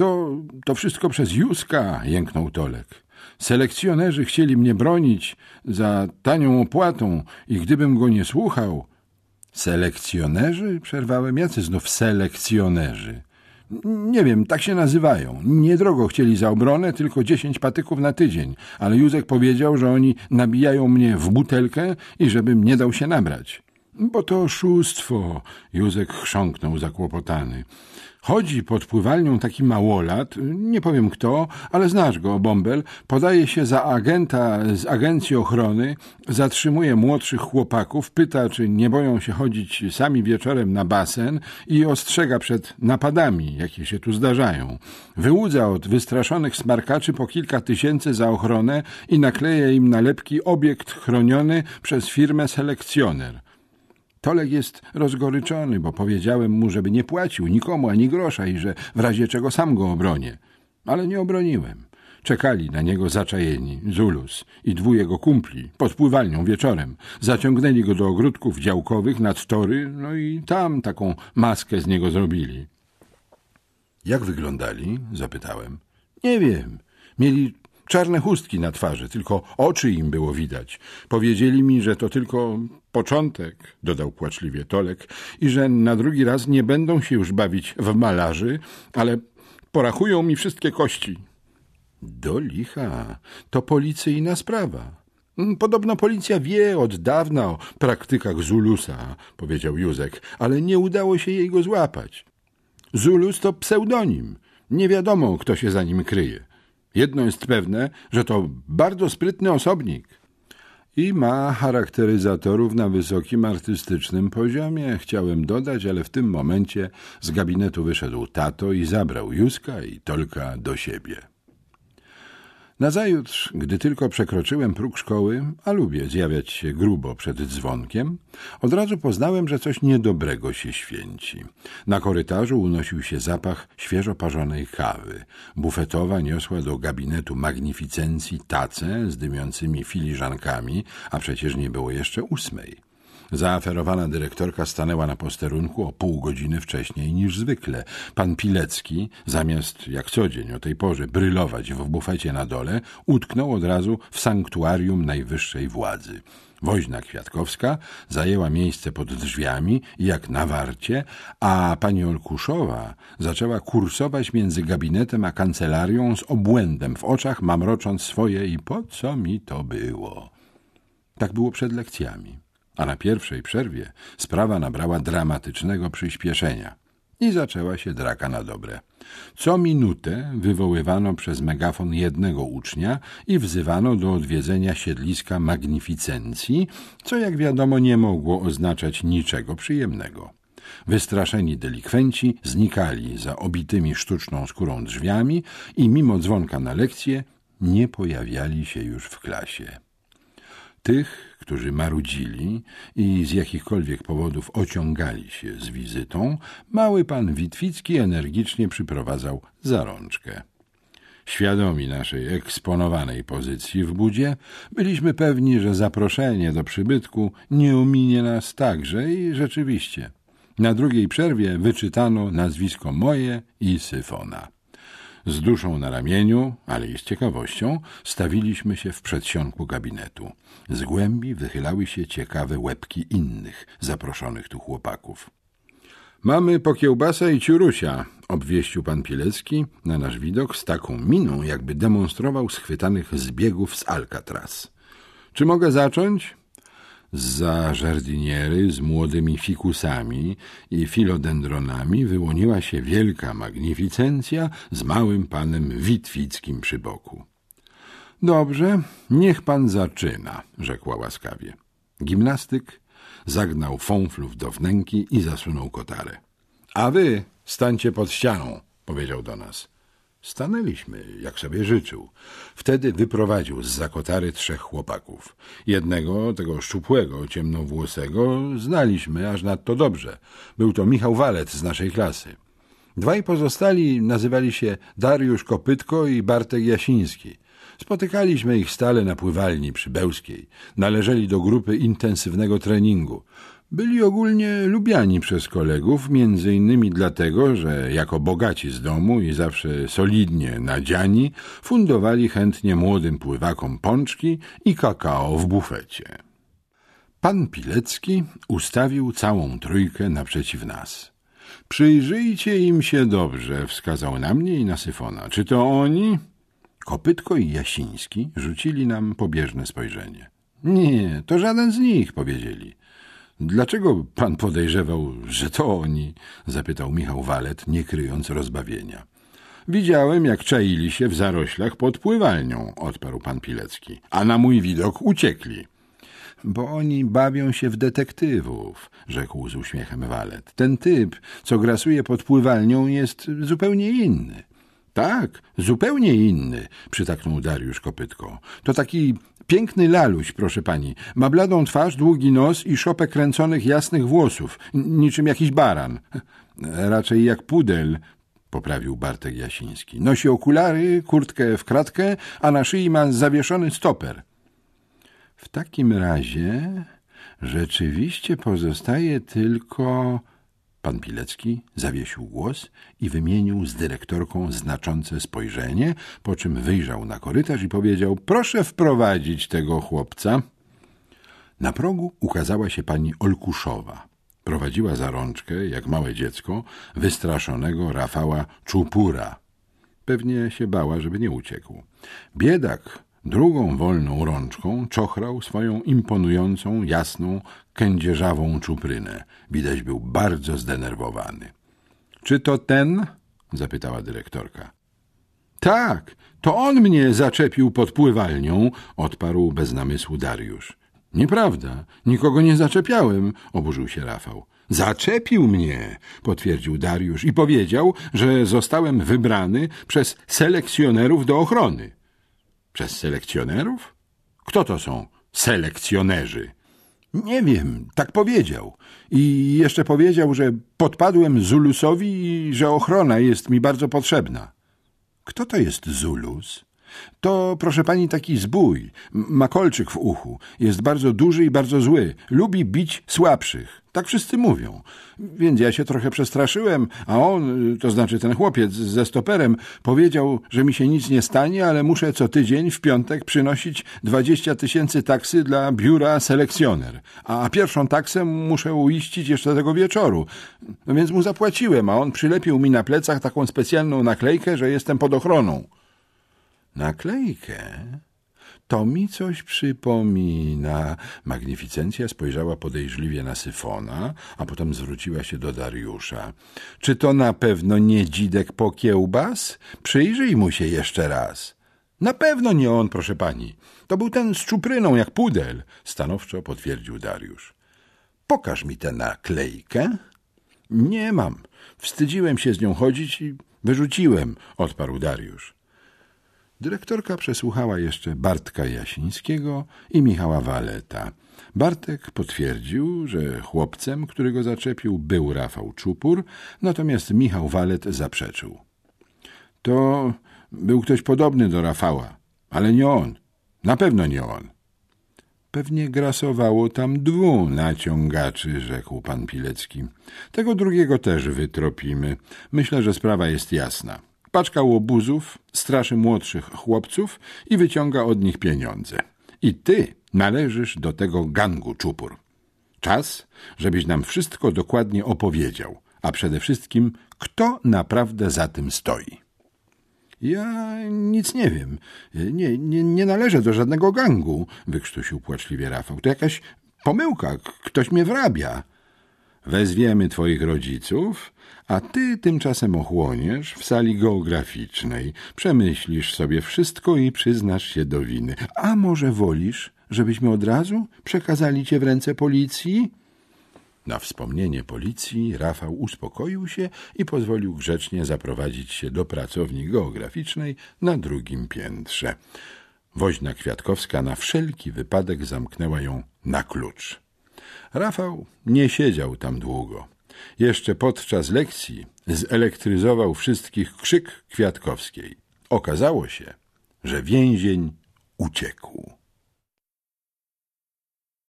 To, to wszystko przez Józka, jęknął Tolek. Selekcjonerzy chcieli mnie bronić za tanią opłatą i gdybym go nie słuchał... Selekcjonerzy? Przerwałem. Jacy znów selekcjonerzy? Nie wiem, tak się nazywają. Niedrogo chcieli za obronę, tylko dziesięć patyków na tydzień, ale Józek powiedział, że oni nabijają mnie w butelkę i żebym nie dał się nabrać. Bo to oszustwo, Józek chrząknął zakłopotany. Chodzi pod pływalnią taki małolat, nie powiem kto, ale znasz go, Bąbel, podaje się za agenta z agencji ochrony, zatrzymuje młodszych chłopaków, pyta, czy nie boją się chodzić sami wieczorem na basen i ostrzega przed napadami, jakie się tu zdarzają. Wyłudza od wystraszonych smarkaczy po kilka tysięcy za ochronę i nakleja im nalepki obiekt chroniony przez firmę selekcjoner. Tolek jest rozgoryczony, bo powiedziałem mu, żeby nie płacił nikomu ani grosza i że w razie czego sam go obronię. Ale nie obroniłem. Czekali na niego zaczajeni, Zulus i dwóch jego kumpli, pod pływalnią wieczorem. Zaciągnęli go do ogródków działkowych nad tory, no i tam taką maskę z niego zrobili. Jak wyglądali? zapytałem. Nie wiem. Mieli czarne chustki na twarzy, tylko oczy im było widać. Powiedzieli mi, że to tylko początek, dodał płaczliwie Tolek, i że na drugi raz nie będą się już bawić w malarzy, ale porachują mi wszystkie kości. Do licha, to policyjna sprawa. Podobno policja wie od dawna o praktykach Zulusa, powiedział Józek, ale nie udało się jej go złapać. Zulus to pseudonim. Nie wiadomo, kto się za nim kryje. Jedno jest pewne, że to bardzo sprytny osobnik. I ma charakteryzatorów na wysokim artystycznym poziomie, chciałem dodać, ale w tym momencie z gabinetu wyszedł tato i zabrał Józka i Tolka do siebie. Nazajutrz, gdy tylko przekroczyłem próg szkoły, a lubię zjawiać się grubo przed dzwonkiem, od razu poznałem, że coś niedobrego się święci. Na korytarzu unosił się zapach świeżo parzonej kawy. Bufetowa niosła do gabinetu magnificencji tacę z dymiącymi filiżankami, a przecież nie było jeszcze ósmej. Zaaferowana dyrektorka stanęła na posterunku o pół godziny wcześniej niż zwykle. Pan Pilecki, zamiast jak co dzień o tej porze brylować w bufecie na dole, utknął od razu w sanktuarium najwyższej władzy. Woźna Kwiatkowska zajęła miejsce pod drzwiami jak na warcie, a pani Olkuszowa zaczęła kursować między gabinetem a kancelarią z obłędem w oczach, mamrocząc swoje i po co mi to było. Tak było przed lekcjami a na pierwszej przerwie sprawa nabrała dramatycznego przyspieszenia i zaczęła się draka na dobre. Co minutę wywoływano przez megafon jednego ucznia i wzywano do odwiedzenia siedliska magnificencji, co jak wiadomo nie mogło oznaczać niczego przyjemnego. Wystraszeni delikwenci znikali za obitymi sztuczną skórą drzwiami i mimo dzwonka na lekcję nie pojawiali się już w klasie. Tych, którzy marudzili i z jakichkolwiek powodów ociągali się z wizytą, mały pan Witwicki energicznie przyprowadzał za rączkę. Świadomi naszej eksponowanej pozycji w budzie, byliśmy pewni, że zaproszenie do przybytku nie ominie nas także i rzeczywiście. Na drugiej przerwie wyczytano nazwisko moje i Syfona. Z duszą na ramieniu, ale i z ciekawością, stawiliśmy się w przedsionku gabinetu. Z głębi wychylały się ciekawe łebki innych zaproszonych tu chłopaków. Mamy po kiełbasa i ciurusia, obwieścił pan Pilecki na nasz widok z taką miną, jakby demonstrował schwytanych zbiegów z Alcatraz. Czy mogę zacząć? Za żardiniery z młodymi fikusami i filodendronami wyłoniła się wielka magnificencja z małym panem Witwickim przy boku. Dobrze, niech pan zaczyna, rzekła łaskawie. Gimnastyk zagnał fąflów do wnęki i zasunął kotarę. A wy stańcie pod ścianą, powiedział do nas. Stanęliśmy, jak sobie życzył. Wtedy wyprowadził z zakotary trzech chłopaków. Jednego, tego szczupłego, ciemnowłosego, znaliśmy aż nadto dobrze. Był to Michał Walet z naszej klasy. Dwaj pozostali nazywali się Dariusz Kopytko i Bartek Jasiński. Spotykaliśmy ich stale na pływalni przy Bełskiej. Należeli do grupy intensywnego treningu. Byli ogólnie lubiani przez kolegów, między innymi dlatego, że jako bogaci z domu i zawsze solidnie nadziani, fundowali chętnie młodym pływakom pączki i kakao w bufecie. Pan Pilecki ustawił całą trójkę naprzeciw nas. Przyjrzyjcie im się dobrze, wskazał na mnie i na Syfona. Czy to oni? Kopytko i Jasiński rzucili nam pobieżne spojrzenie. Nie, to żaden z nich, powiedzieli. Dlaczego pan podejrzewał, że to oni? zapytał Michał Walet, nie kryjąc rozbawienia. Widziałem, jak czaili się w zaroślach pod pływalnią, odparł pan Pilecki, a na mój widok uciekli. Bo oni bawią się w detektywów, rzekł z uśmiechem Walet. Ten typ, co grasuje pod pływalnią, jest zupełnie inny. Tak, zupełnie inny, przytaknął Dariusz Kopytko. To taki piękny laluś, proszę pani. Ma bladą twarz, długi nos i szopę kręconych jasnych włosów, niczym jakiś baran. Raczej jak pudel, poprawił Bartek Jasiński. Nosi okulary, kurtkę w kratkę, a na szyi ma zawieszony stoper. W takim razie rzeczywiście pozostaje tylko Pan Pilecki zawiesił głos i wymienił z dyrektorką znaczące spojrzenie, po czym wyjrzał na korytarz i powiedział — Proszę wprowadzić tego chłopca. Na progu ukazała się pani Olkuszowa. Prowadziła za rączkę, jak małe dziecko, wystraszonego Rafała Czupura. Pewnie się bała, żeby nie uciekł. Biedak Drugą wolną rączką czochrał swoją imponującą, jasną, kędzierzawą czuprynę. Widać był bardzo zdenerwowany. — Czy to ten? — zapytała dyrektorka. — Tak, to on mnie zaczepił pod pływalnią — odparł bez namysłu Dariusz. — Nieprawda, nikogo nie zaczepiałem — oburzył się Rafał. — Zaczepił mnie — potwierdził Dariusz i powiedział, że zostałem wybrany przez selekcjonerów do ochrony. — przez selekcjonerów? Kto to są selekcjonerzy? Nie wiem, tak powiedział. I jeszcze powiedział, że podpadłem Zulusowi i że ochrona jest mi bardzo potrzebna. Kto to jest Zulus? To, proszę pani, taki zbój. Ma kolczyk w uchu. Jest bardzo duży i bardzo zły. Lubi bić słabszych. Tak wszyscy mówią. Więc ja się trochę przestraszyłem, a on, to znaczy ten chłopiec ze stoperem, powiedział, że mi się nic nie stanie, ale muszę co tydzień w piątek przynosić dwadzieścia tysięcy taksy dla biura selekcjoner. A pierwszą taksę muszę uiścić jeszcze tego wieczoru. No więc mu zapłaciłem, a on przylepił mi na plecach taką specjalną naklejkę, że jestem pod ochroną. Naklejkę? To mi coś przypomina. Magnificencja spojrzała podejrzliwie na Syfona, a potem zwróciła się do Dariusza. Czy to na pewno nie dzidek po kiełbas? Przyjrzyj mu się jeszcze raz. Na pewno nie on, proszę pani. To był ten z czupryną, jak pudel, stanowczo potwierdził Dariusz. Pokaż mi tę naklejkę. Nie mam. Wstydziłem się z nią chodzić i wyrzuciłem, odparł Dariusz. Dyrektorka przesłuchała jeszcze Bartka Jasińskiego i Michała Waleta. Bartek potwierdził, że chłopcem, który go zaczepił, był Rafał Czupur, natomiast Michał Walet zaprzeczył. To był ktoś podobny do Rafała, ale nie on. Na pewno nie on. Pewnie grasowało tam dwu naciągaczy, rzekł pan Pilecki. Tego drugiego też wytropimy. Myślę, że sprawa jest jasna. Paczka łobuzów straszy młodszych chłopców i wyciąga od nich pieniądze. I ty należysz do tego gangu czupur. Czas, żebyś nam wszystko dokładnie opowiedział, a przede wszystkim, kto naprawdę za tym stoi. Ja nic nie wiem. Nie, nie, nie należę do żadnego gangu, wykrztusił płaczliwie Rafał. To jakaś pomyłka, ktoś mnie wrabia. Wezwiemy twoich rodziców, a ty tymczasem ochłoniesz w sali geograficznej, przemyślisz sobie wszystko i przyznasz się do winy. A może wolisz, żebyśmy od razu przekazali cię w ręce policji? Na wspomnienie policji Rafał uspokoił się i pozwolił grzecznie zaprowadzić się do pracowni geograficznej na drugim piętrze. Woźna Kwiatkowska na wszelki wypadek zamknęła ją na klucz. Rafał nie siedział tam długo. Jeszcze podczas lekcji zelektryzował wszystkich krzyk Kwiatkowskiej. Okazało się, że więzień uciekł.